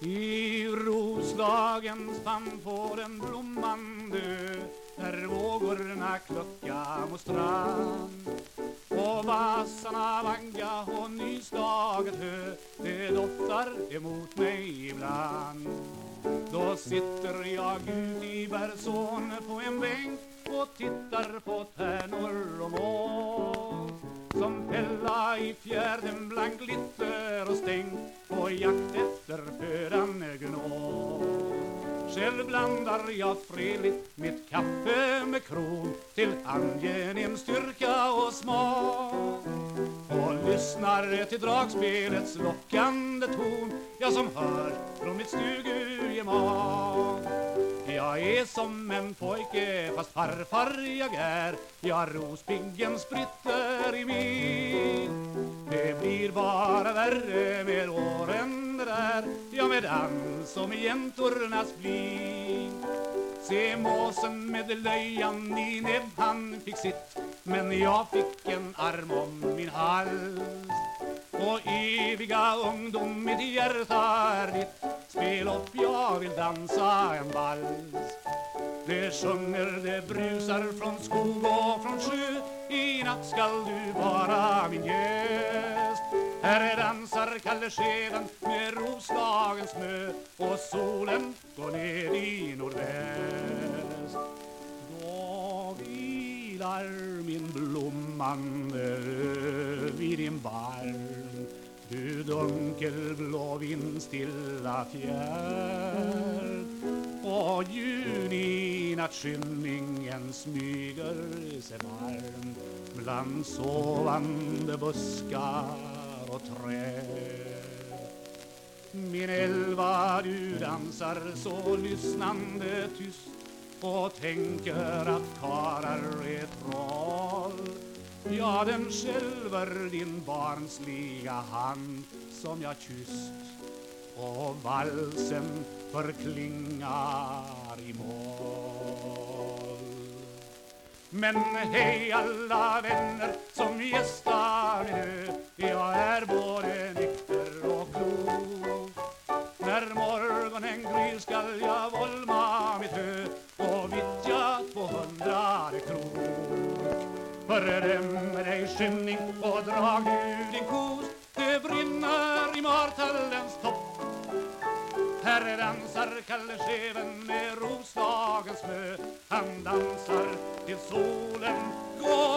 I Roslagens famn får en blomman dö Där vågorna klocka mot strand. Och vassarna vagga och nyslaget hö Det doftar emot mig ibland. Då sitter jag ut i Bersån på en bänk Och tittar på tärnor och mål i fjärden bland glitter och stäng På jakt efter födan gnål själv blandar jag fredligt mitt kaffe med kron till angenäm styrka och smak. Och lyssnar till dragspelets lockande ton jag som hör från mitt stugugemak jag är som en pojke fast farfar jag är. Ja, rospiggen spritter i mig Det blir bara värre med åren det där. Ja, med dans och med jäntornas blik Se måsen med löjan i näbb. Han fick sitt Men jag fick en arm om min hals. Och eviga ungdom mitt hjärta är ditt. Spel upp, jag vill dansa en vals. Det sjunger, det brusar från skog och från sjö. I natt skall du vara min gäst. Här dansar Kalle Skeven med Roslagens snö Och solen går ner i nordväst. Då vilar min blommande vid din barm du dunkelblå vindstilla fjärd och juninattskymningen smyger sig varm bland sovande buskar och träd Min älva, du dansar så lyssnande tyst och tänker att karar är troll. Ja, den skälver din barnsliga hand som jag kysst och valsen förklingar i moll. Men hej alla vänner som gästar nu, jag är både Föredöm dig skymning och drag nu din kos Det brinner i martallens topp. Här dansar Kalle Scheven med Roslagens snö. Han dansar till solen går.